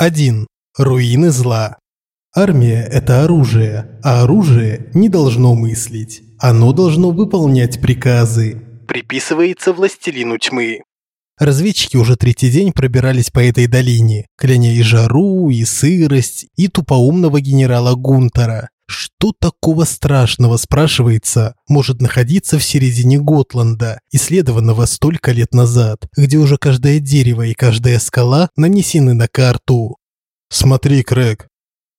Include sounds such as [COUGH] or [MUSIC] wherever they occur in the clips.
1. Руины зла. Армия – это оружие, а оружие не должно мыслить. Оно должно выполнять приказы. Приписывается властелину тьмы. Разведчики уже третий день пробирались по этой долине, кляня и жару, и сырость, и тупоумного генерала Гунтера. Что такого страшного, спрашивается, может находиться в середине Готланда, исследованного столько лет назад, где уже каждое дерево и каждая скала нанесены на карту? «Смотри, Крэг!»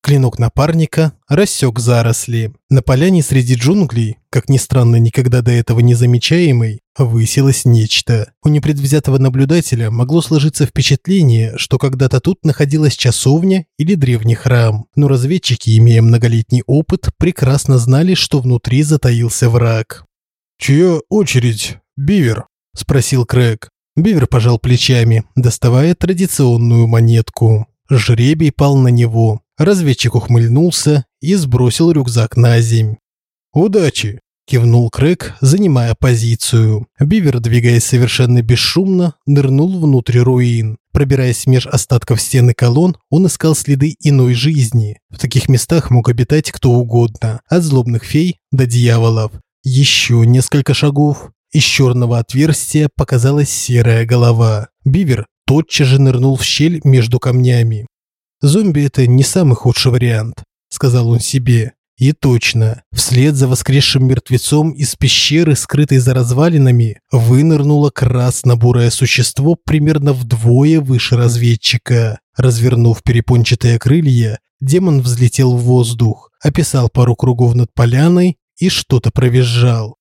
Клинок напарника рассек заросли. На поляне среди джунглей, как ни странно, никогда до этого не замечаемой, высилось нечто. У непредвзятого наблюдателя могло сложиться впечатление, что когда-то тут находилась часовня или древний храм. Но разведчики, имея многолетний опыт, прекрасно знали, что внутри затаился враг. «Чья очередь, Бивер?» – спросил Крэг. Бивер пожал плечами, доставая традиционную монетку. Жребий пал на него. Разведчик ухмыльнулся и сбросил рюкзак на земь. «Удачи!» – кивнул Крэк, занимая позицию. Бивер, двигаясь совершенно бесшумно, нырнул внутрь руин. Пробираясь меж остатков стены колонн, он искал следы иной жизни. В таких местах мог обитать кто угодно, от злобных фей до дьяволов. Еще несколько шагов. Из черного отверстия показалась серая голова. Бивер тотчас же нырнул в щель между камнями. «Зомби – это не самый худший вариант», – сказал он себе. И точно, вслед за воскресшим мертвецом из пещеры, скрытой за развалинами, вынырнуло красно-бурое существо примерно вдвое выше разведчика. Развернув перепончатые крылья, демон взлетел в воздух, описал пару кругов над поляной и что-то провизжал.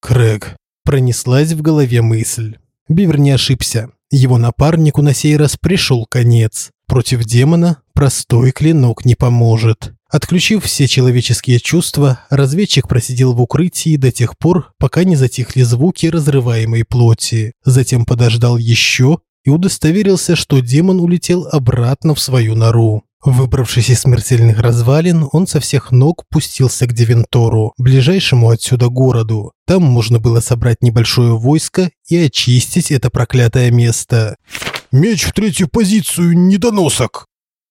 «Крэг», – пронеслась в голове мысль. Бивер не ошибся. Его напарнику на сей раз пришел конец. Против демона простой клинок не поможет. Отключив все человеческие чувства, разведчик просидел в укрытии до тех пор, пока не затихли звуки разрываемой плоти. Затем подождал еще и удостоверился, что демон улетел обратно в свою нору. Выбравшись из смертельных развалин, он со всех ног пустился к Девентору, ближайшему отсюда городу. Там можно было собрать небольшое войско и очистить это проклятое место. «Меч в третью позицию, недоносок!»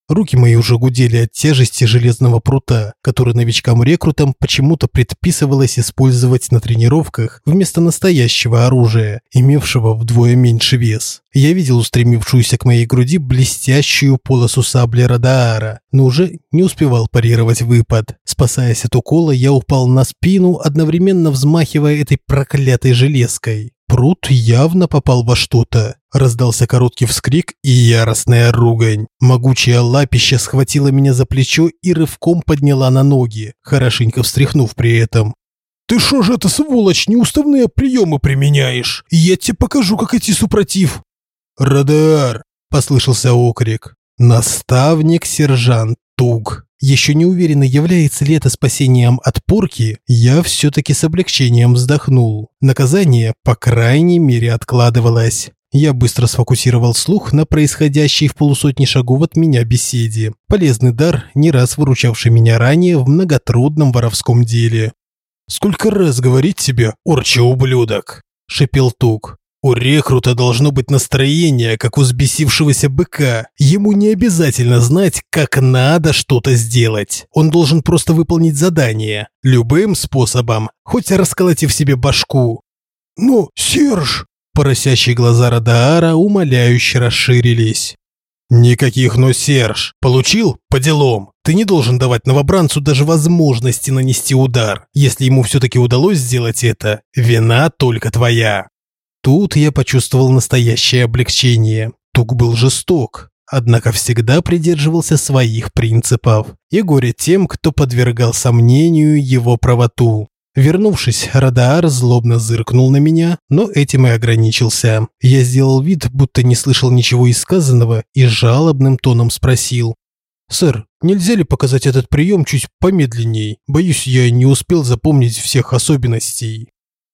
Руки мои уже гудели от тяжести железного прута, который новичкам-рекрутам почему-то предписывалось использовать на тренировках вместо настоящего оружия, имевшего вдвое меньше вес. Я видел устремившуюся к моей груди блестящую полосу сабли Радаара, но уже не успевал парировать выпад. Спасаясь от укола, я упал на спину, одновременно взмахивая этой проклятой железкой. Прут явно попал во что-то. Раздался короткий вскрик и яростная ругань. Могучая лапища схватила меня за плечо и рывком подняла на ноги, хорошенько встряхнув при этом. «Ты шо же это, сволочь, неуставные приемы применяешь? Я тебе покажу, как идти супротив!» «Радар!» – послышался окрик. «Наставник-сержант Туг!» Еще не уверенно, является ли это спасением от порки, я все-таки с облегчением вздохнул. Наказание, по крайней мере, откладывалось. Я быстро сфокусировал слух на происходящей в полусотни шагов от меня беседе. Полезный дар, не раз выручавший меня ранее в многотрудном воровском деле. «Сколько раз говорить тебе, орче ублюдок!» – шепел Тук. У рекрута должно быть настроение, как у взбесившегося быка. Ему не обязательно знать, как надо что-то сделать. Он должен просто выполнить задание. Любым способом, хоть расколотив себе башку. «Ну, Серж!» Поросящие глаза Радаара умоляюще расширились. «Никаких «но, Серж! Получил? По делам! Ты не должен давать новобранцу даже возможности нанести удар. Если ему все-таки удалось сделать это, вина только твоя!» Тут я почувствовал настоящее облегчение. Тук был жесток, однако всегда придерживался своих принципов. И горе тем, кто подвергал сомнению его правоту. Вернувшись, Радаар злобно зыркнул на меня, но этим и ограничился. Я сделал вид, будто не слышал ничего из сказанного и жалобным тоном спросил. «Сэр, нельзя ли показать этот прием чуть помедленней? Боюсь, я не успел запомнить всех особенностей».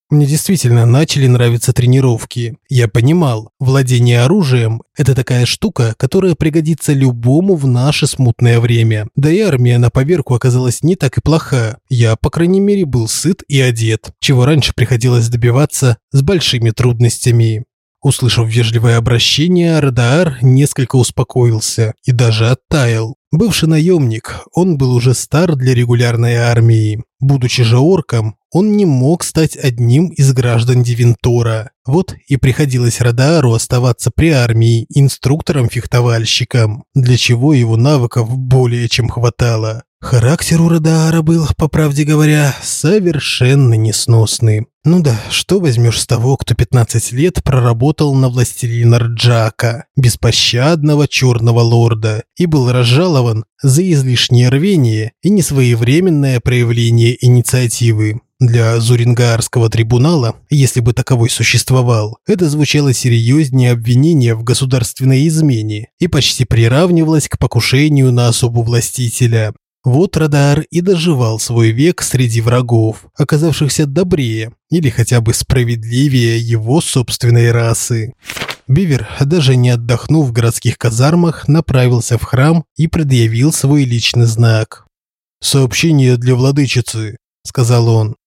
Мне действительно начали нравиться тренировки. Я понимал, владение оружием – это такая штука, которая пригодится любому в наше смутное время. Да и армия на поверку оказалась не так и плоха. Я, по крайней мере, был сыт и одет, чего раньше приходилось добиваться с большими трудностями. Услышав вежливое обращение, Радаар несколько успокоился и даже оттаял. Бывший наемник, он был уже стар для регулярной армии. Будучи же орком, он не мог стать одним из граждан Дивентора. Вот и приходилось Радаару оставаться при армии инструктором-фехтовальщиком, для чего его навыков более чем хватало. Характер у Радаара был, по правде говоря, совершенно несносный. Ну да, что возьмешь с того, кто 15 лет проработал на властелина Рджака, беспощадного черного лорда, и был разжалован за излишнее рвение и несвоевременное проявление инициативы. Для Зурингарского трибунала, если бы таковой существовал, это звучало серьезнее обвинения в государственной измене и почти приравнивалось к покушению на особу властителя. Вот Радар и доживал свой век среди врагов, оказавшихся добрее или хотя бы справедливее его собственной расы. Бивер, даже не отдохнув в городских казармах, направился в храм и предъявил свой личный знак. «Сообщение для владычицы», – сказал он.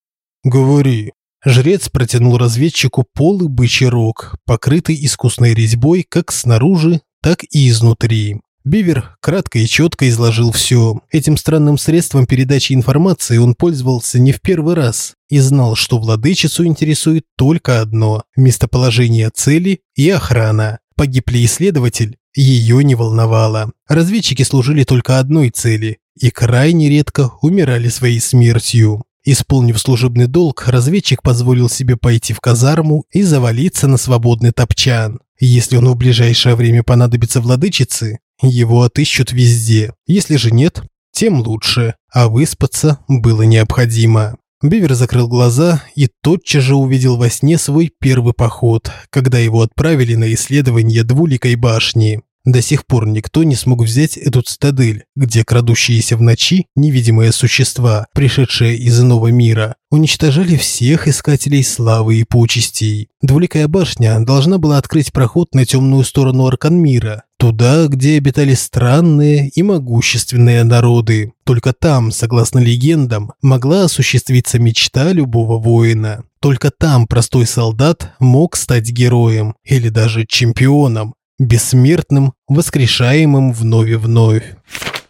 «Говори». Жрец протянул разведчику полый бычий рог, покрытый искусной резьбой как снаружи, так и изнутри. Бивер кратко и четко изложил все. Этим странным средством передачи информации он пользовался не в первый раз и знал, что владычицу интересует только одно – местоположение цели и охрана. Погиб ли исследователь? Ее не волновало. Разведчики служили только одной цели и крайне редко умирали своей смертью. Исполнив служебный долг, разведчик позволил себе пойти в казарму и завалиться на свободный топчан. Если он в ближайшее время понадобится владычице, его отыщут везде. Если же нет, тем лучше. А выспаться было необходимо. Бивер закрыл глаза и тотчас же увидел во сне свой первый поход, когда его отправили на исследование двуликой башни. До сих пор никто не смог взять эту цитадель, где крадущиеся в ночи невидимые существа, пришедшие из иного мира, уничтожали всех искателей славы и почестей. Двуликая башня должна была открыть проход на темную сторону Арканмира, туда, где обитали странные и могущественные народы. Только там, согласно легендам, могла осуществиться мечта любого воина. Только там простой солдат мог стать героем или даже чемпионом, бессмертным, воскрешаемым вновь и вновь.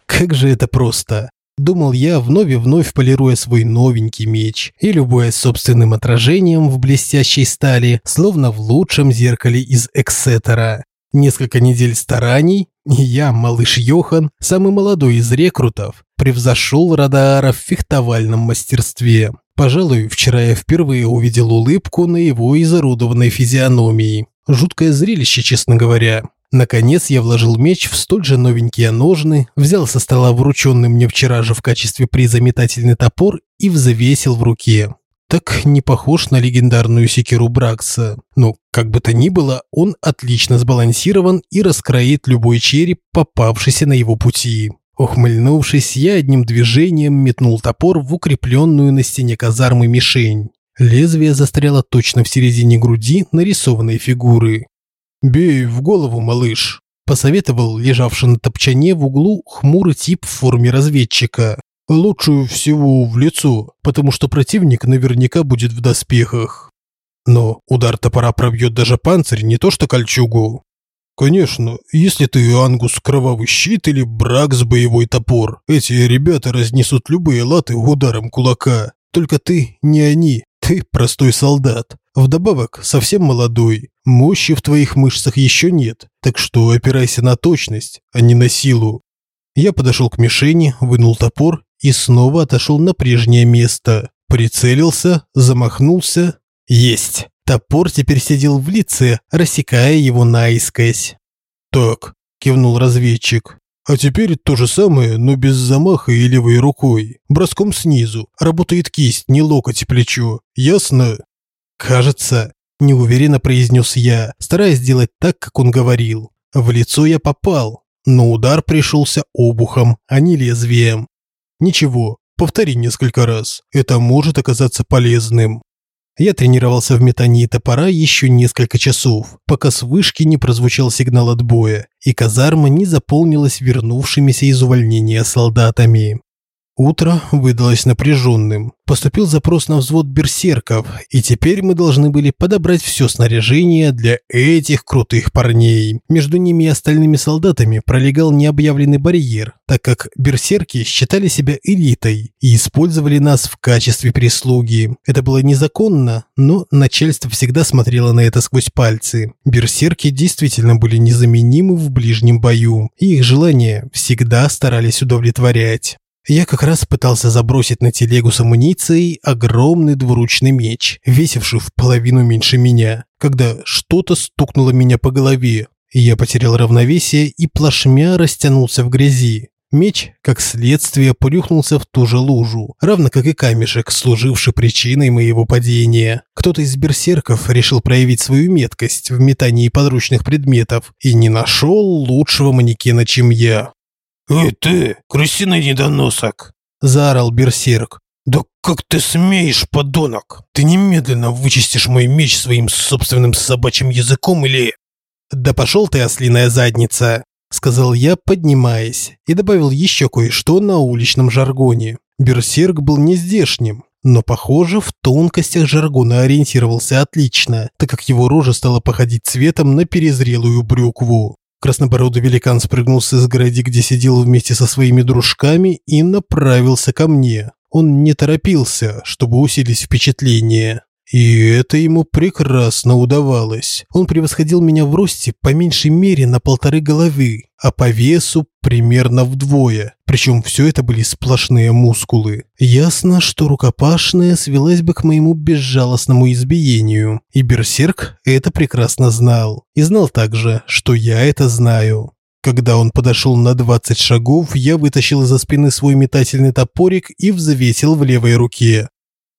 Как же это просто! Думал я, вновь и вновь полируя свой новенький меч и любуясь собственным отражением в блестящей стали, словно в лучшем зеркале из Эксетера. Несколько недель стараний, и я, малыш Йохан, самый молодой из рекрутов, превзошел Радаара в фехтовальном мастерстве. Пожалуй, вчера я впервые увидел улыбку на его изорудованной физиономии. Жуткое зрелище, честно говоря. Наконец я вложил меч в столь же новенькие ножны, взял со стола врученный мне вчера же в качестве приза метательный топор и взвесил в руке. Так не похож на легендарную секиру Бракса. Но, как бы то ни было, он отлично сбалансирован и раскроит любой череп, попавшийся на его пути. Ухмыльнувшись, я одним движением метнул топор в укрепленную на стене казармы мишень. Лезвие застряло точно в середине груди нарисованной фигуры. «Бей в голову, малыш», – посоветовал лежавший на топчане в углу хмурый тип в форме разведчика. «Лучше всего в лицо, потому что противник наверняка будет в доспехах. Но удар топора пробьет даже панцирь, не то что кольчугу. Конечно, если ты Ангус кровавый щит или Бракс боевой топор, эти ребята разнесут любые латы ударом кулака. Только ты не они, ты простой солдат. Вдобавок, совсем молодой. Мощи в твоих мышцах еще нет, так что опирайся на точность, а не на силу. Я подошел к мишени, вынул топор и снова отошел на прежнее место. Прицелился, замахнулся. Есть! Топор теперь сидел в лице, рассекая его наискось. «Так», – кивнул разведчик. А теперь то же самое, но без замаха и левой рукой. Броском снизу. Работает кисть, не локоть и плечо. Ясно? Кажется, неуверенно произнес я, стараясь сделать так, как он говорил. В лицо я попал, но удар пришелся обухом, а не лезвием. Ничего, повтори несколько раз. Это может оказаться полезным. Я тренировался в метании топора еще несколько часов, пока с вышки не прозвучал сигнал отбоя, и казарма не заполнилась вернувшимися из увольнения солдатами. Утро выдалось напряженным. Поступил запрос на взвод берсерков, и теперь мы должны были подобрать все снаряжение для этих крутых парней. Между ними и остальными солдатами пролегал необъявленный барьер, так как берсерки считали себя элитой и использовали нас в качестве прислуги. Это было незаконно, но начальство всегда смотрело на это сквозь пальцы. Берсерки действительно были незаменимы в ближнем бою, и их желания всегда старались удовлетворять. Я как раз пытался забросить на телегу с амуницией огромный двуручный меч, весивший в половину меньше меня, когда что-то стукнуло меня по голове. Я потерял равновесие и плашмя растянулся в грязи. Меч, как следствие, плюхнулся в ту же лужу, равно как и камешек, служивший причиной моего падения. Кто-то из берсерков решил проявить свою меткость в метании подручных предметов и не нашел лучшего манекена, чем я. «Эй ты, крысиный недоносок!» – заорал берсерк. «Да как ты смеешь, подонок? Ты немедленно вычистишь мой меч своим собственным собачьим языком или...» «Да пошел ты, ослиная задница!» – сказал я, поднимаясь, и добавил еще кое-что на уличном жаргоне. Берсерк был не здешним, но, похоже, в тонкостях жаргона ориентировался отлично, так как его рожа стала походить цветом на перезрелую брюкву. Краснобородый великан спрыгнул с изгороди, где сидел вместе со своими дружками, и направился ко мне. Он не торопился, чтобы усилить впечатление. И это ему прекрасно удавалось. Он превосходил меня в росте по меньшей мере на полторы головы, а по весу примерно вдвое. Причем все это были сплошные мускулы. Ясно, что рукопашная свелась бы к моему безжалостному избиению. И берсерк это прекрасно знал. И знал также, что я это знаю. Когда он подошел на 20 шагов, я вытащил из-за спины свой метательный топорик и взвесил в левой руке.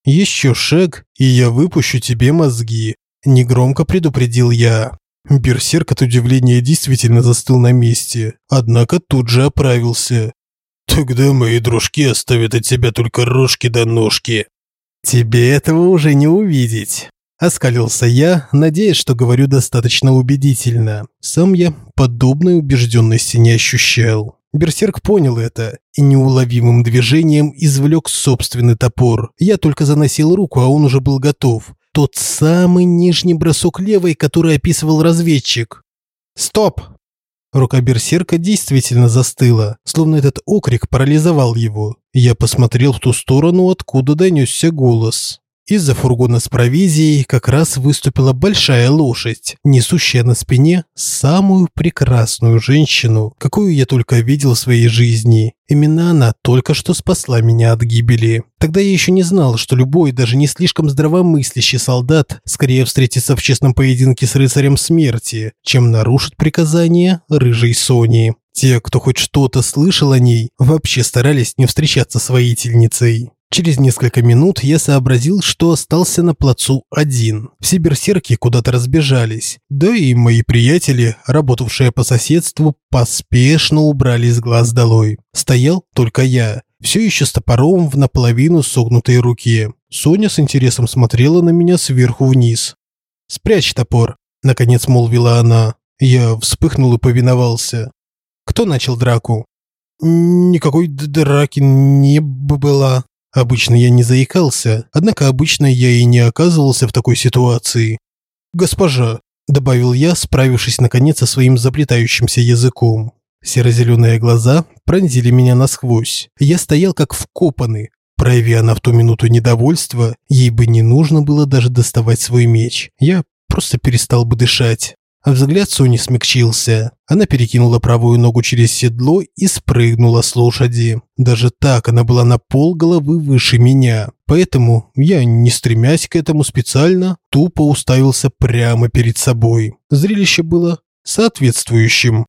«Еще шаг, и я выпущу тебе мозги», – негромко предупредил я. Берсерк от удивления действительно застыл на месте, однако тут же оправился. «Тогда мои дружки оставят от тебя только рожки до ножки». «Тебе этого уже не увидеть», – оскалился я, надеясь, что говорю достаточно убедительно. Сам я подобной убежденности не ощущал. Берсерк понял это и неуловимым движением извлек собственный топор. Я только заносил руку, а он уже был готов. Тот самый нижний бросок левой, который описывал разведчик. «Стоп!» Рука берсерка действительно застыла, словно этот окрик парализовал его. Я посмотрел в ту сторону, откуда донесся голос. Из-за фургона с провизией как раз выступила большая лошадь, несущая на спине самую прекрасную женщину, какую я только видел в своей жизни. Именно она только что спасла меня от гибели. Тогда я еще не знал, что любой, даже не слишком здравомыслящий солдат скорее встретится в честном поединке с рыцарем смерти, чем нарушит приказание рыжей Сони. Те, кто хоть что-то слышал о ней, вообще старались не встречаться с воительницей. Через несколько минут я сообразил, что остался на плацу один. Все берсерки куда-то разбежались. Да и мои приятели, работавшие по соседству, поспешно убрали с глаз долой. Стоял только я, все еще с топором в наполовину согнутой руке. Соня с интересом смотрела на меня сверху вниз. «Спрячь топор», – наконец молвила она. Я вспыхнул и повиновался. «Кто начал драку?» «Никакой драки не было», Обычно я не заикался, однако обычно я и не оказывался в такой ситуации. «Госпожа», – добавил я, справившись наконец со своим заплетающимся языком. Серо-зеленые глаза пронзили меня насквозь. Я стоял как вкопанный. Прояви она в ту минуту недовольство, ей бы не нужно было даже доставать свой меч. Я просто перестал бы дышать. А взгляд Сони смягчился. Она перекинула правую ногу через седло и спрыгнула с лошади. Даже так она была на пол головы выше меня. Поэтому я, не стремясь к этому специально, тупо уставился прямо перед собой. Зрелище было соответствующим.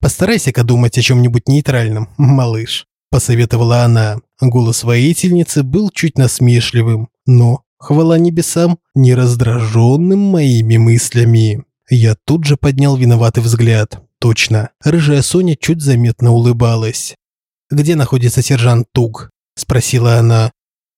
«Постарайся-ка думать о чем-нибудь нейтральном, малыш», – посоветовала она. Голос воительницы был чуть насмешливым, но, хвала небесам, не раздраженным моими мыслями. Я тут же поднял виноватый взгляд. Точно, рыжая Соня чуть заметно улыбалась. «Где находится сержант Туг?» – спросила она.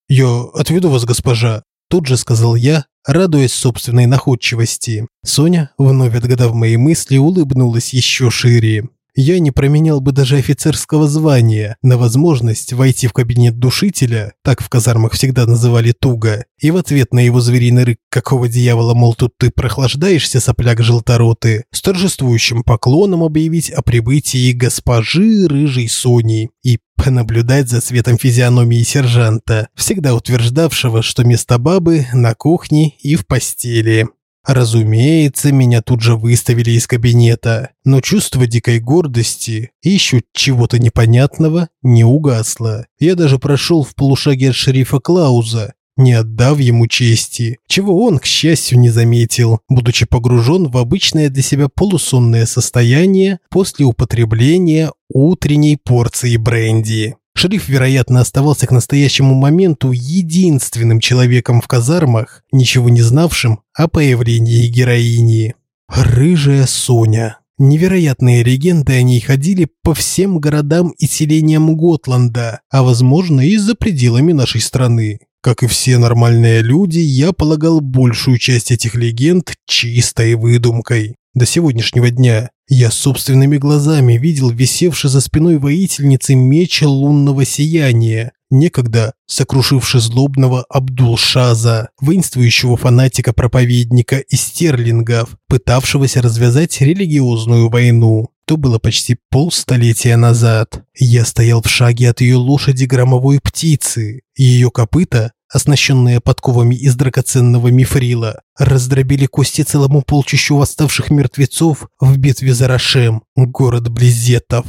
«Я отведу вас, госпожа», – тут же сказал я, радуясь собственной находчивости. Соня, вновь отгадав мои мысли, улыбнулась еще шире. Я не променял бы даже офицерского звания на возможность войти в кабинет душителя, так в казармах всегда называли туго, и в ответ на его звериный рык «какого дьявола, мол, тут ты прохлаждаешься, сопляк желтороты», с торжествующим поклоном объявить о прибытии госпожи Рыжей Сони и понаблюдать за цветом физиономии сержанта, всегда утверждавшего, что место бабы на кухне и в постели. Разумеется, меня тут же выставили из кабинета, но чувство дикой гордости и еще чего-то непонятного не угасло. Я даже прошел в полушаге от шерифа Клауза, не отдав ему чести, чего он, к счастью, не заметил, будучи погружен в обычное для себя полусонное состояние после употребления утренней порции бренди. Шериф, вероятно, оставался к настоящему моменту единственным человеком в казармах, ничего не знавшим о появлении героини. Рыжая Соня. Невероятные легенды о ней ходили по всем городам и селениям Готланда, а возможно и за пределами нашей страны. Как и все нормальные люди, я полагал большую часть этих легенд чистой выдумкой. До сегодняшнего дня я собственными глазами видел висевший за спиной воительницы меч лунного сияния, некогда сокрушивший злобного Абдул-Шаза, воинствующего фанатика-проповедника из стерлингов, пытавшегося развязать религиозную войну. То было почти полстолетия назад. Я стоял в шаге от ее лошади громовой птицы. Ее копыта оснащенные подковами из драгоценного мифрила, раздробили кости целому полчищу восставших мертвецов в битве за Рошем, город Близетов.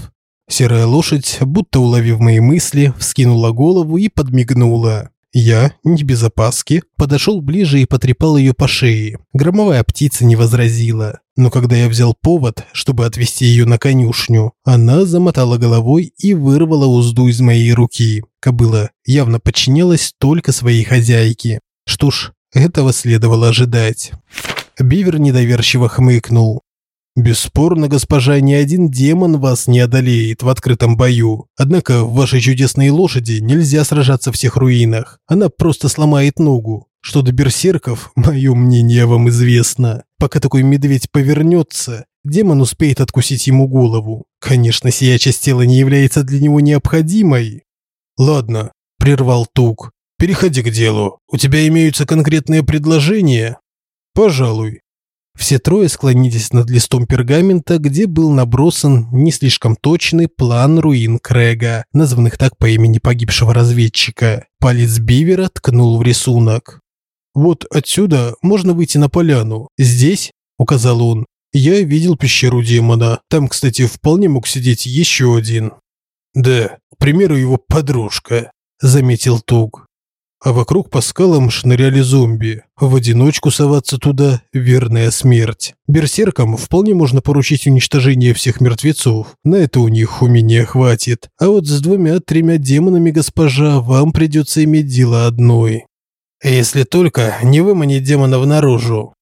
Серая лошадь, будто уловив мои мысли, вскинула голову и подмигнула. Я, не без опаски, подошел ближе и потрепал ее по шее. Громовая птица не возразила. Но когда я взял повод, чтобы отвезти ее на конюшню, она замотала головой и вырвала узду из моей руки. Кобыла явно подчинялась только своей хозяйке. Что ж, этого следовало ожидать. Бивер недоверчиво хмыкнул. Бесспорно, госпожа, ни один демон вас не одолеет в открытом бою. Однако вашей чудесной лошади нельзя сражаться в всех руинах. Она просто сломает ногу. Что до берсерков, [LAUGHS] мое мнение вам известно. Пока такой медведь повернется, демон успеет откусить ему голову. Конечно, сия часть тела не является для него необходимой. Ладно, прервал Тук. Переходи к делу. У тебя имеются конкретные предложения? Пожалуй. Все трое склонились над листом пергамента, где был набросан не слишком точный план руин Крэга, названных так по имени погибшего разведчика. Палец Бивера ткнул в рисунок. «Вот отсюда можно выйти на поляну. Здесь, – указал он, – я видел пещеру демона. Там, кстати, вполне мог сидеть еще один». «Да, к примеру, его подружка», – заметил Туг а вокруг по скалам шныряли зомби. В одиночку соваться туда – верная смерть. Берсеркам вполне можно поручить уничтожение всех мертвецов. На это у них умения хватит. А вот с двумя-тремя демонами, госпожа, вам придется иметь дело одной. Если только не выманить демонов наружу.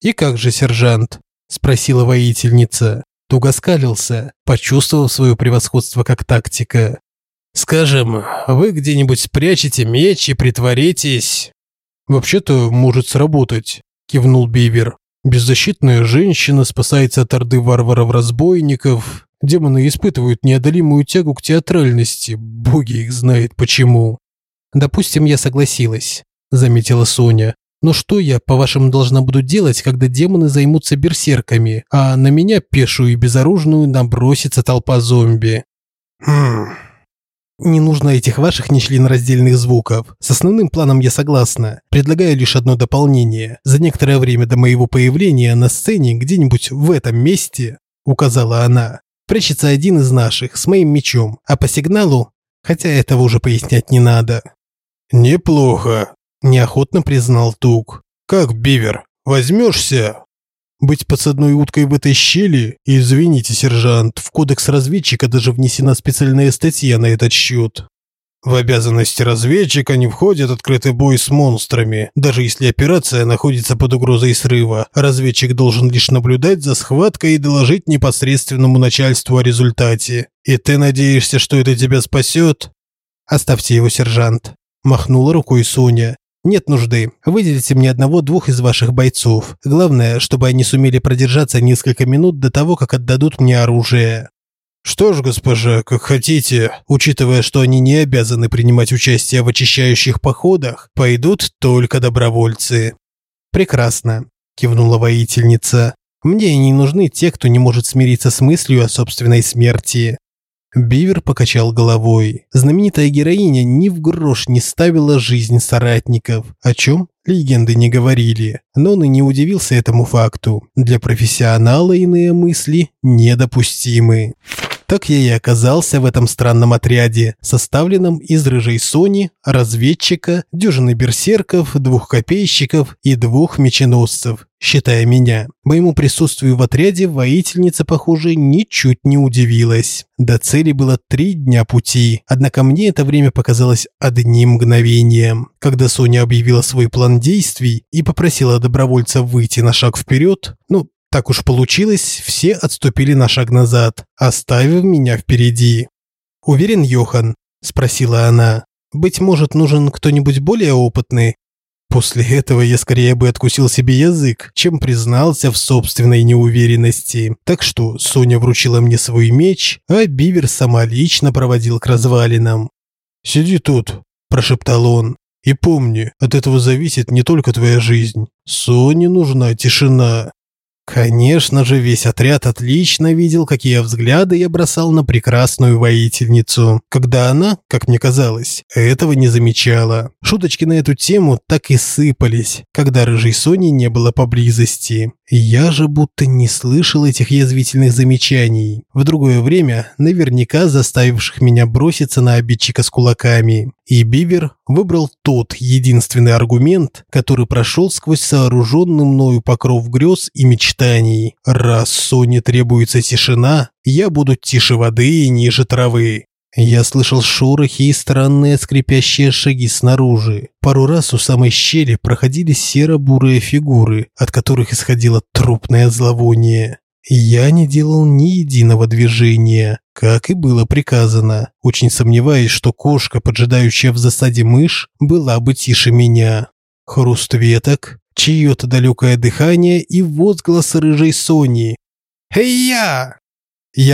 И как же, сержант? Спросила воительница. Туго скалился, почувствовав свое превосходство как тактика. Скажем, вы где-нибудь спрячете меч и притворитесь. Вообще-то может сработать, кивнул Бивер. Беззащитная женщина спасается от орды варваров-разбойников. Демоны испытывают неодолимую тягу к театральности. Боги их знают почему. Допустим, я согласилась, заметила Соня. Но что я, по-вашему, должна буду делать, когда демоны займутся берсерками, а на меня пешую и безоружную набросится толпа зомби? Хм, не нужно этих ваших нечленораздельных звуков. С основным планом я согласна. Предлагаю лишь одно дополнение. За некоторое время до моего появления на сцене где-нибудь в этом месте, указала она, прячется один из наших с моим мечом, а по сигналу, хотя этого уже пояснять не надо. Неплохо, неохотно признал Тук. Как Бивер, возьмешься? Быть подсадной уткой в этой щели? Извините, сержант, в кодекс разведчика даже внесена специальная статья на этот счет. В обязанности разведчика не входит открытый бой с монстрами. Даже если операция находится под угрозой срыва, разведчик должен лишь наблюдать за схваткой и доложить непосредственному начальству о результате. И ты надеешься, что это тебя спасет? Оставьте его, сержант. Махнула рукой Соня. Нет нужды. Выделите мне одного-двух из ваших бойцов. Главное, чтобы они сумели продержаться несколько минут до того, как отдадут мне оружие. Что ж, госпожа, как хотите, учитывая, что они не обязаны принимать участие в очищающих походах, пойдут только добровольцы. Прекрасно, кивнула воительница. Мне не нужны те, кто не может смириться с мыслью о собственной смерти. Бивер покачал головой. Знаменитая героиня ни в грош не ставила жизнь соратников, о чем легенды не говорили. Но он и не удивился этому факту. Для профессионала иные мысли недопустимы. Так я и оказался в этом странном отряде, составленном из рыжей Сони, разведчика, дюжины берсерков, двух копейщиков и двух меченосцев, считая меня. Моему присутствию в отряде воительница, похоже, ничуть не удивилась. До цели было три дня пути, однако мне это время показалось одним мгновением. Когда Соня объявила свой план действий и попросила добровольца выйти на шаг вперед, ну, так уж получилось, все отступили на шаг назад, оставив меня впереди. «Уверен, Йохан?» – спросила она. «Быть может, нужен кто-нибудь более опытный?» После этого я скорее бы откусил себе язык, чем признался в собственной неуверенности. Так что Соня вручила мне свой меч, а Бивер сама лично проводил к развалинам. «Сиди тут», – прошептал он. «И помни, от этого зависит не только твоя жизнь. Соне нужна тишина». Конечно же, весь отряд отлично видел, какие взгляды я бросал на прекрасную воительницу, когда она, как мне казалось, этого не замечала. Шуточки на эту тему так и сыпались, когда рыжей Сони не было поблизости. Я же будто не слышал этих язвительных замечаний, в другое время наверняка заставивших меня броситься на обидчика с кулаками. И Бивер выбрал тот единственный аргумент, который прошел сквозь сооруженный мною покров грез и мечтаний. Раз Соне требуется тишина, я буду тише воды и ниже травы. Я слышал шорохи и странные скрипящие шаги снаружи. Пару раз у самой щели проходили серо-бурые фигуры, от которых исходило трупное зловоние. Я не делал ни единого движения, как и было приказано, очень сомневаясь, что кошка, поджидающая в засаде мышь, была бы тише меня. Хруст веток, чье-то далекое дыхание и возглас рыжей Сони. «Эй-я!» Я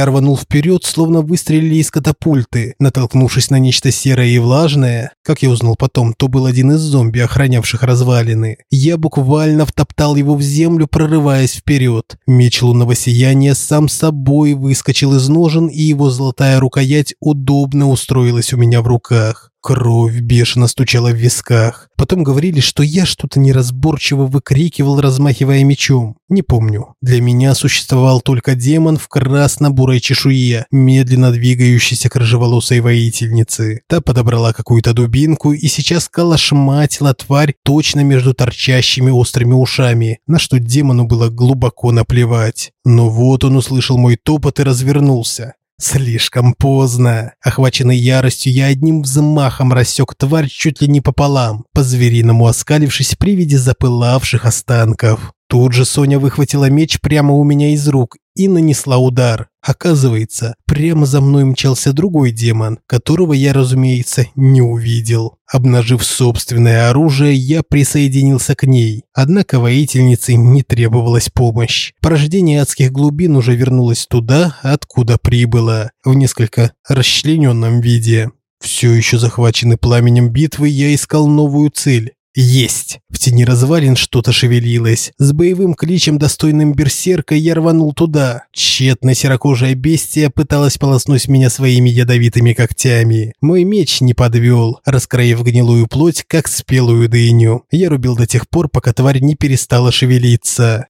рванул вперед, словно выстрелили из катапульты, натолкнувшись на нечто серое и влажное. Как я узнал потом, то был один из зомби, охранявших развалины. Я буквально втоптал его в землю, прорываясь вперед. Меч лунного сияния сам собой выскочил из ножен, и его золотая рукоять удобно устроилась у меня в руках. Кровь бешено стучала в висках. Потом говорили, что я что-то неразборчиво выкрикивал, размахивая мечом. Не помню. Для меня существовал только демон в красно-бурой чешуе, медленно двигающийся к рыжеволосой воительнице. Та подобрала какую-то дубинку и сейчас калашматила тварь точно между торчащими острыми ушами, на что демону было глубоко наплевать. Но вот он услышал мой топот и развернулся. Слишком поздно. Охваченный яростью, я одним взмахом рассек тварь чуть ли не пополам, по-звериному оскалившись при виде запылавших останков. Тут же Соня выхватила меч прямо у меня из рук и нанесла удар. Оказывается, прямо за мной мчался другой демон, которого я, разумеется, не увидел. Обнажив собственное оружие, я присоединился к ней. Однако воительнице не требовалась помощь. Порождение адских глубин уже вернулось туда, откуда прибыло, в несколько расчлененном виде. Все еще захваченный пламенем битвы, я искал новую цель. Есть! В тени развалин что-то шевелилось. С боевым кличем, достойным берсерка, я рванул туда. Тщетно серокожая бестия пыталась полоснуть меня своими ядовитыми когтями. Мой меч не подвел, раскроив гнилую плоть, как спелую дыню. Я рубил до тех пор, пока тварь не перестала шевелиться.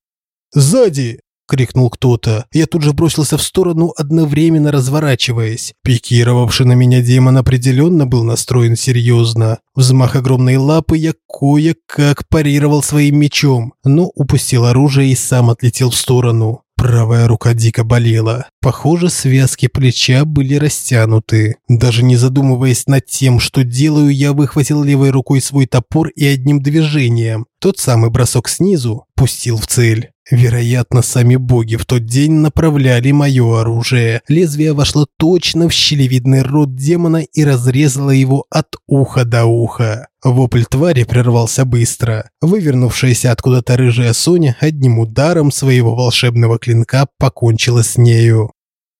«Сзади!» – крикнул кто-то. Я тут же бросился в сторону, одновременно разворачиваясь. Пикировавший на меня демон определенно был настроен серьезно. Взмах огромной лапы я кое-как парировал своим мечом, но упустил оружие и сам отлетел в сторону. Правая рука дико болела. Похоже, связки плеча были растянуты. Даже не задумываясь над тем, что делаю, я выхватил левой рукой свой топор и одним движением, тот самый бросок снизу, пустил в цель. Вероятно, сами боги в тот день направляли мое оружие. Лезвие вошло точно в щелевидный рот демона и разрезало его от уха до уха. Вопль твари прервался быстро. Вывернувшаяся откуда-то рыжая Соня одним ударом своего волшебного клинка покончила с нею.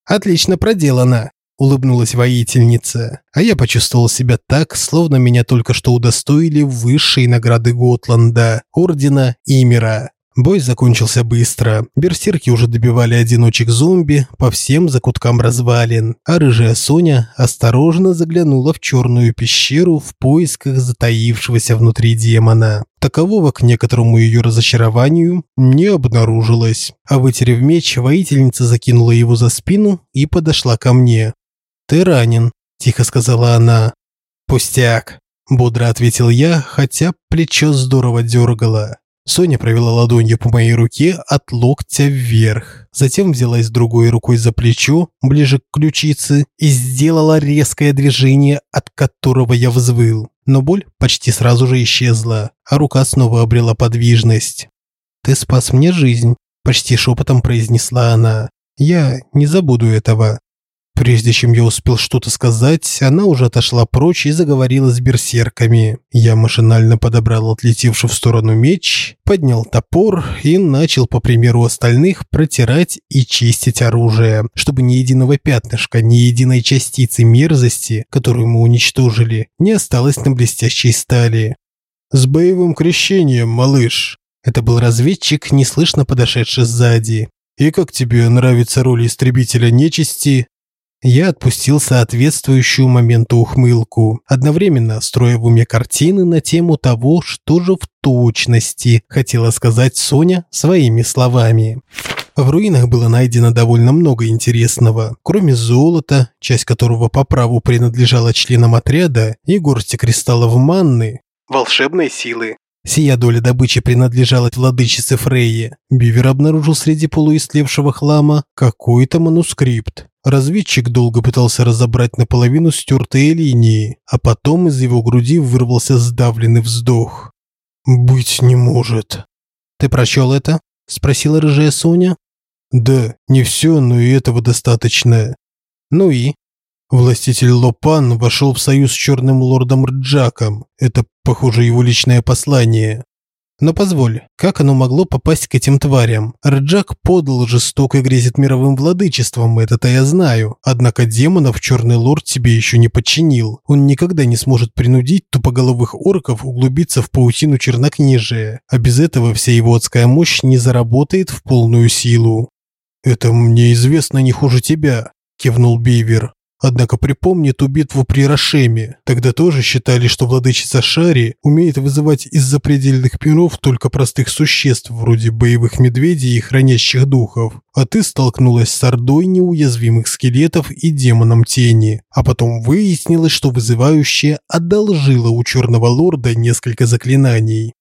Отлично проделано, улыбнулась воительница. А я почувствовал себя так, словно меня только что удостоили высшей награды Готланда ордена Имера. Бой закончился быстро. Берсерки уже добивали одиночек зомби по всем закуткам развалин, а рыжая Соня осторожно заглянула в черную пещеру в поисках затаившегося внутри демона. Такового, к некоторому ее разочарованию, не обнаружилось. А вытерев меч, воительница закинула его за спину и подошла ко мне. «Ты ранен», – тихо сказала она. «Пустяк», – бодро ответил я, хотя плечо здорово дергало. Соня провела ладонью по моей руке от локтя вверх. Затем взялась другой рукой за плечо, ближе к ключице, и сделала резкое движение, от которого я взвыл. Но боль почти сразу же исчезла, а рука снова обрела подвижность. «Ты спас мне жизнь», – почти шепотом произнесла она. «Я не забуду этого». Прежде чем я успел что-то сказать, она уже отошла прочь и заговорила с берсерками. Я машинально подобрал отлетевший в сторону меч, поднял топор и начал, по примеру остальных, протирать и чистить оружие, чтобы ни единого пятнышка, ни единой частицы мерзости, которую мы уничтожили, не осталось на блестящей стали. «С боевым крещением, малыш!» Это был разведчик, неслышно подошедший сзади. «И как тебе нравится роль истребителя нечисти?» Я отпустил соответствующую моменту ухмылку, одновременно строя в уме картины на тему того, что же в точности хотела сказать Соня своими словами. В руинах было найдено довольно много интересного, кроме золота, часть которого по праву принадлежала членам отряда, и горсти кристаллов манны, волшебной силы. Сия доля добычи принадлежала владычице Фрейе. Бивер обнаружил среди полуистлевшего хлама какой-то манускрипт. Разведчик долго пытался разобрать наполовину стертые линии, а потом из его груди вырвался сдавленный вздох. «Быть не может». «Ты прочел это?» – спросила рыжая Соня. «Да, не все, но и этого достаточно». «Ну и?» Властитель Лопан вошел в союз с черным лордом Рджаком. Это, похоже, его личное послание. Но позволь, как оно могло попасть к этим тварям? Рджак подал жестоко грезит мировым владычеством, это-то я знаю. Однако демонов черный лорд себе еще не подчинил. Он никогда не сможет принудить тупоголовых орков углубиться в паутину чернокнижия, а без этого вся его адская мощь не заработает в полную силу. «Это мне известно не хуже тебя», – кивнул Бейвер. Однако припомни ту битву при Рошеме. Тогда тоже считали, что владычица Шари умеет вызывать из запредельных пиров только простых существ, вроде боевых медведей и хранящих духов. А ты столкнулась с ордой неуязвимых скелетов и демоном тени. А потом выяснилось, что вызывающая одолжила у черного лорда несколько заклинаний.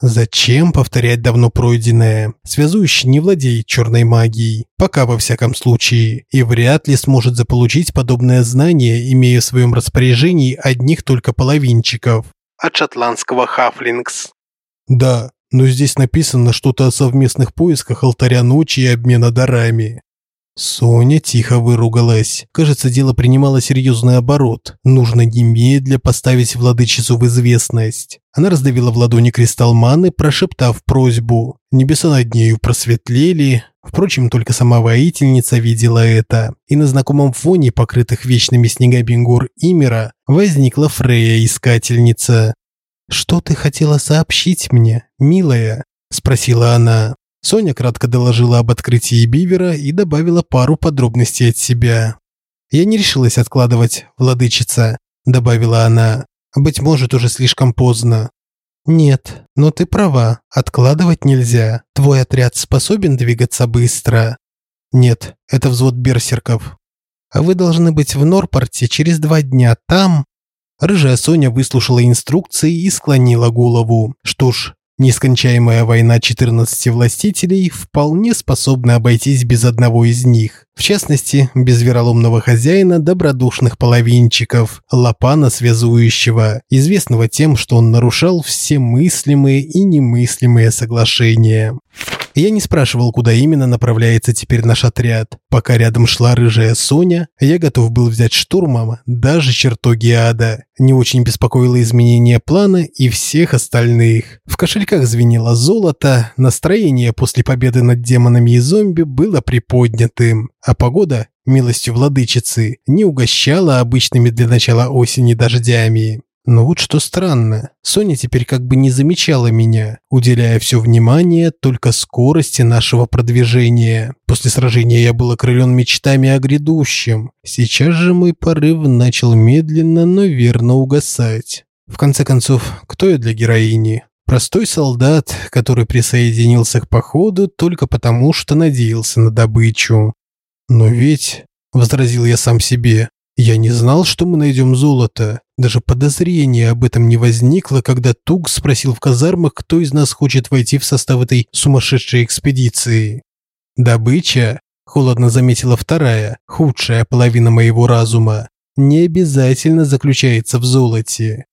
Зачем повторять давно пройденное? Связующий не владеет черной магией, пока во всяком случае, и вряд ли сможет заполучить подобное знание, имея в своем распоряжении одних только половинчиков. От шотландского «хафлингс». Да, но здесь написано что-то о совместных поисках алтаря ночи и обмена дарами. Соня тихо выругалась. Кажется, дело принимало серьезный оборот. Нужно немедля поставить владычицу в известность. Она раздавила в ладони кристалл маны, прошептав просьбу. Небеса над нею просветлели. Впрочем, только сама воительница видела это. И на знакомом фоне, покрытых вечными снегами гор Имера, возникла Фрея-искательница. «Что ты хотела сообщить мне, милая?» – спросила она. Соня кратко доложила об открытии Бивера и добавила пару подробностей от себя. «Я не решилась откладывать, владычица», – добавила она. «Быть может, уже слишком поздно». «Нет, но ты права, откладывать нельзя. Твой отряд способен двигаться быстро». «Нет, это взвод берсерков». «А вы должны быть в Норпорте через два дня. Там...» Рыжая Соня выслушала инструкции и склонила голову. Что ж, Нескончаемая война 14 властителей вполне способна обойтись без одного из них. В частности, без вероломного хозяина добродушных половинчиков, Лапана Связующего, известного тем, что он нарушал все мыслимые и немыслимые соглашения. Я не спрашивал, куда именно направляется теперь наш отряд. Пока рядом шла рыжая Соня, я готов был взять штурмом даже чертоги ада. Не очень беспокоило изменение плана и всех остальных. В кошельках звенело золото, настроение после победы над демонами и зомби было приподнятым, а погода милостью владычицы, не угощала обычными для начала осени дождями. Но вот что странно, Соня теперь как бы не замечала меня, уделяя все внимание только скорости нашего продвижения. После сражения я был окрылен мечтами о грядущем. Сейчас же мой порыв начал медленно, но верно угасать. В конце концов, кто я для героини? Простой солдат, который присоединился к походу только потому, что надеялся на добычу. Но ведь, возразил я сам себе, я не знал, что мы найдем золото. Даже подозрения об этом не возникло, когда Туг спросил в казармах, кто из нас хочет войти в состав этой сумасшедшей экспедиции. Добыча, холодно заметила вторая, худшая половина моего разума, не обязательно заключается в золоте.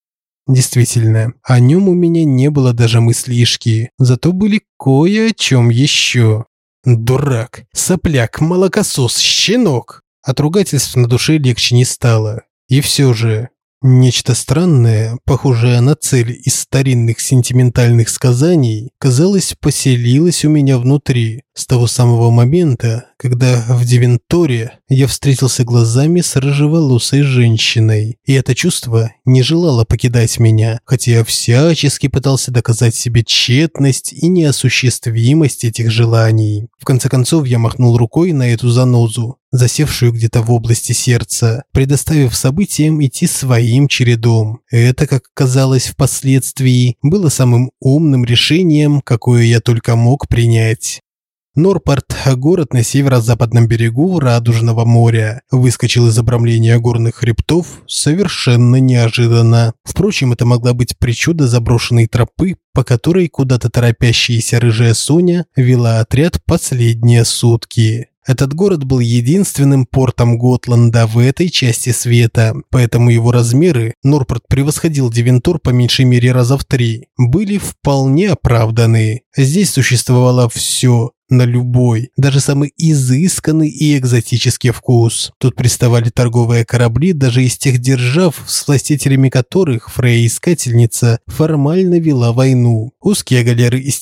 Действительно, о нем у меня не было даже мыслишки, зато были кое о чем еще. Дурак, сопляк, молокосос, щенок. От ругательств на душе легче не стало. И все же, Нечто странное, похожее на цель из старинных сентиментальных сказаний, казалось, поселилось у меня внутри с того самого момента, когда в Девенторе я встретился глазами с рыжеволосой женщиной. И это чувство не желало покидать меня, хотя я всячески пытался доказать себе тщетность и неосуществимость этих желаний. В конце концов я махнул рукой на эту занозу, засевшую где-то в области сердца, предоставив событиям идти своим чередом. Это, как казалось впоследствии, было самым умным решением, какое я только мог принять. Норпорт, город на северо-западном берегу Радужного моря, выскочил из обрамления горных хребтов совершенно неожиданно. Впрочем, это могла быть причуда заброшенной тропы, по которой куда-то торопящаяся рыжая Соня вела отряд последние сутки. Этот город был единственным портом Готланда в этой части света, поэтому его размеры, Норпорт превосходил Девентур по меньшей мере раза в три, были вполне оправданы. Здесь существовало все, на любой, даже самый изысканный и экзотический вкус. Тут приставали торговые корабли даже из тех держав, с властителями которых Фрея-искательница формально вела войну. Узкие галеры из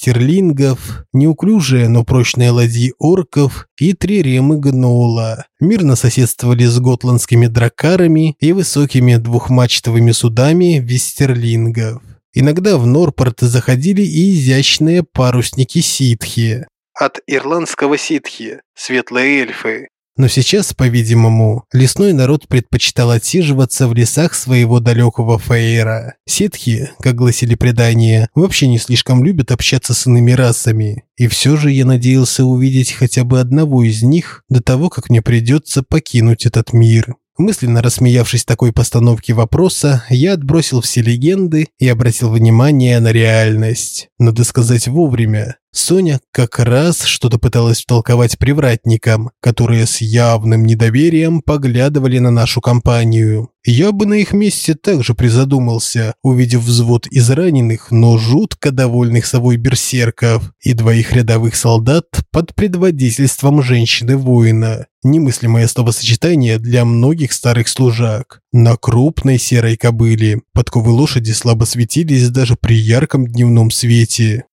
неуклюжие, но прочные ладьи орков и триремы гноула. Мирно соседствовали с готландскими дракарами и высокими двухмачтовыми судами вестерлингов. Иногда в Норпорт заходили и изящные парусники ситхи от ирландского ситхи, светлые эльфы. Но сейчас, по-видимому, лесной народ предпочитал отсиживаться в лесах своего далекого Фейра. Ситхи, как гласили предания, вообще не слишком любят общаться с иными расами. И все же я надеялся увидеть хотя бы одного из них до того, как мне придется покинуть этот мир. Мысленно рассмеявшись такой постановке вопроса, я отбросил все легенды и обратил внимание на реальность. Надо сказать вовремя. Соня как раз что-то пыталась втолковать привратникам, которые с явным недоверием поглядывали на нашу компанию. Я бы на их месте также призадумался, увидев взвод из раненых, но жутко довольных собой берсерков и двоих рядовых солдат под предводительством женщины-воина. Немыслимое словосочетание для многих старых служак. На крупной серой кобыле подковы лошади слабо светились даже при ярком дневном свете.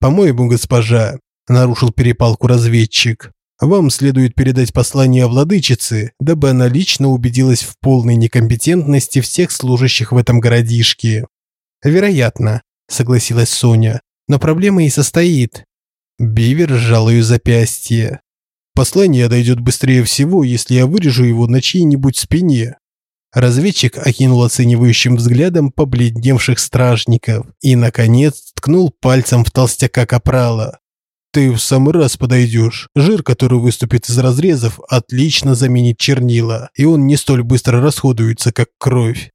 «По-моему, госпожа», – нарушил перепалку разведчик, вам следует передать послание владычице, дабы она лично убедилась в полной некомпетентности всех служащих в этом городишке. Вероятно, согласилась Соня. Но проблема и состоит. Бивер сжал ее запястье. Послание дойдет быстрее всего, если я вырежу его на чьей-нибудь спине. Разведчик окинул оценивающим взглядом побледневших стражников и, наконец, ткнул пальцем в толстяка капрала. Ты в самый раз подойдешь. Жир, который выступит из разрезов, отлично заменит чернила, и он не столь быстро расходуется, как кровь.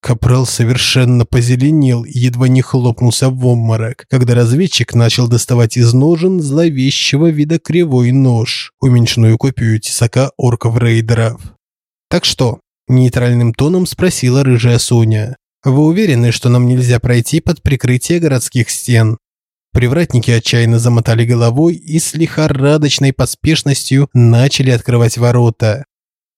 Капрал совершенно позеленел и едва не хлопнулся в обморок, когда разведчик начал доставать из ножен зловещего вида кривой нож, уменьшенную копию тесака орков-рейдеров. «Так что?» – нейтральным тоном спросила рыжая Соня. «Вы уверены, что нам нельзя пройти под прикрытие городских стен?» Привратники отчаянно замотали головой и с лихорадочной поспешностью начали открывать ворота.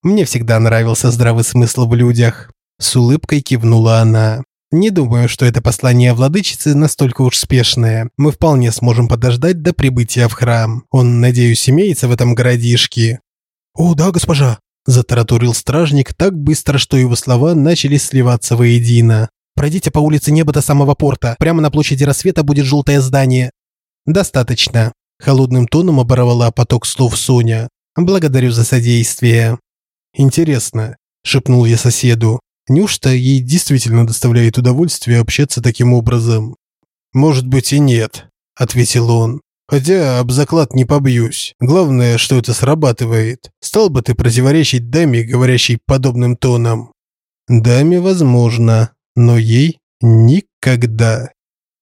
Мне всегда нравился здравый смысл в людях. С улыбкой кивнула она. Не думаю, что это послание владычицы настолько уж спешное. Мы вполне сможем подождать до прибытия в храм. Он, надеюсь, имеется в этом городишке. «О, да, госпожа!» – затараторил стражник так быстро, что его слова начали сливаться воедино. «Пройдите по улице Неба до самого порта. Прямо на площади рассвета будет желтое здание». «Достаточно», – холодным тоном оборвала поток слов Соня. «Благодарю за содействие». «Интересно», – шепнул я соседу. «Неужто ей действительно доставляет удовольствие общаться таким образом?» «Может быть и нет», – ответил он. Хотя об заклад не побьюсь. Главное, что это срабатывает. Стал бы ты противоречить даме, говорящей подобным тоном? Даме возможно, но ей никогда.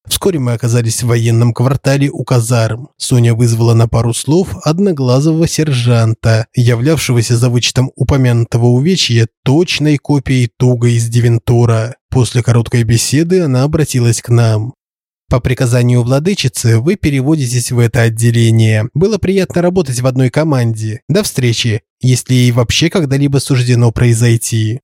Вскоре мы оказались в военном квартале у казарм. Соня вызвала на пару слов одноглазого сержанта, являвшегося за вычетом упомянутого увечья точной копией туга из Девентура. После короткой беседы она обратилась к нам. По приказанию владычицы вы переводитесь в это отделение. Было приятно работать в одной команде. До встречи, если ей вообще когда-либо суждено произойти.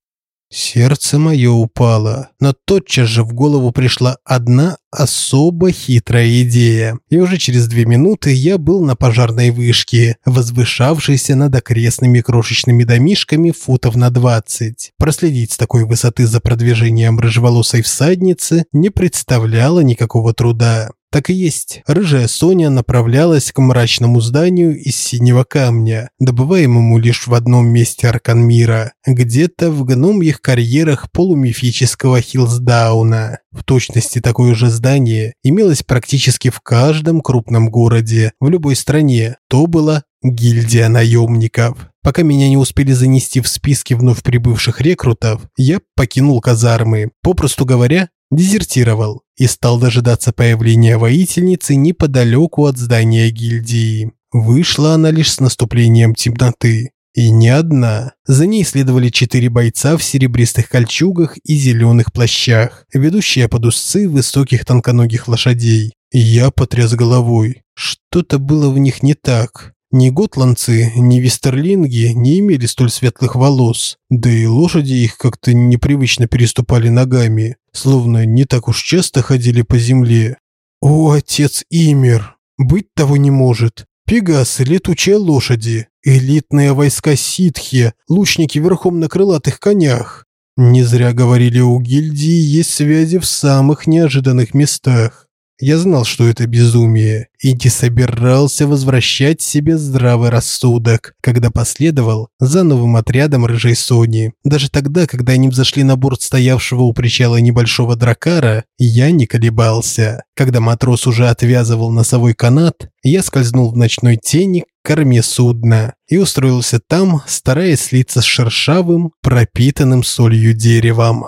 Сердце мое упало, но тотчас же в голову пришла одна особо хитрая идея. И уже через две минуты я был на пожарной вышке, возвышавшейся над окрестными крошечными домишками футов на 20. Проследить с такой высоты за продвижением рыжеволосой всадницы не представляло никакого труда. Так и есть. Рыжая Соня направлялась к мрачному зданию из синего камня, добываемому лишь в одном месте Арканмира, где-то в гномьих карьерах полумифического Хилсдауна. В точности такое же здание имелось практически в каждом крупном городе, в любой стране. То была гильдия наемников. Пока меня не успели занести в списки вновь прибывших рекрутов, я покинул казармы. Попросту говоря, дезертировал и стал дожидаться появления воительницы неподалеку от здания гильдии. Вышла она лишь с наступлением темноты. И не одна. За ней следовали четыре бойца в серебристых кольчугах и зеленых плащах, ведущие под узцы высоких тонконогих лошадей. Я потряс головой. Что-то было в них не так. Ни готландцы, ни вестерлинги не имели столь светлых волос, да и лошади их как-то непривычно переступали ногами, словно не так уж часто ходили по земле. О, отец Имер, быть того не может. Пегасы, летучие лошади, элитные войска ситхи, лучники верхом на крылатых конях. Не зря говорили, у гильдии есть связи в самых неожиданных местах. Я знал, что это безумие, и не собирался возвращать себе здравый рассудок, когда последовал за новым отрядом рыжей Сони. Даже тогда, когда они взошли на борт стоявшего у причала небольшого дракара, я не колебался. Когда матрос уже отвязывал носовой канат, я скользнул в ночной тени к корме судна и устроился там, стараясь слиться с шершавым, пропитанным солью деревом.